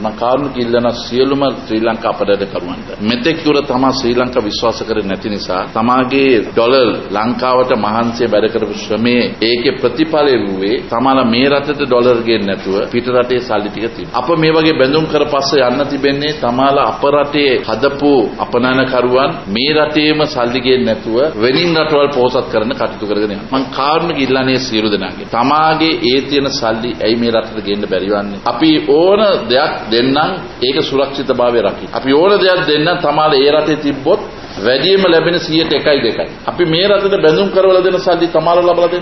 මම කාරුණික ඉල්ලන සියලුම ශ්‍රී ලංකා අපරාධකරුවන්ට මෙතෙක් දුර තමා ශ්‍රී ලංකා විශ්වාස කරන්නේ නැති නිසා තමාගේ ඩොලර් ලංකාවට මහන්සිය වැඩ කරපු ශ්‍රමයේ ඒකේ ප්‍රතිඵලය වූයේ තමාලා මේ රටට ඩොලර් ගේන්නේ නැතුව පිට රටේ සල්ලි ටික තිබ්බා. අප මේ වගේ බැඳුම් කර පස්සේ යන්න තිබෙන්නේ තමාලා අප රටේ හදපු අපනයනකරුවන් මේ රටේම සල්ලි ගේන්නේ නැතුව වෙනින් රටවල් පෝසත් කරන්න කටයුතු කරගෙන යනවා. මං කාරුණික ඉල්ලන්නේ සියලු දෙනාගේ. තමාගේ ඒ තියෙන සල්ලි ඇයි මේ රටට ගේන්න බැරි වන්නේ? අපි ඕන දෙයක් දෙන්නම් ඒක සුරක්ෂිතභාවය රකින්න. අපි ඕන දෙයක් දෙන්නම් තමාලා ඒ රටේ තිබ්බොත් වැඩිම ලැබෙන 100ට 1යි 2යි. අපි මේ රටට බැඳුම් කරවල දෙන සල්ලි තමාලා ලබලා දෙන්න.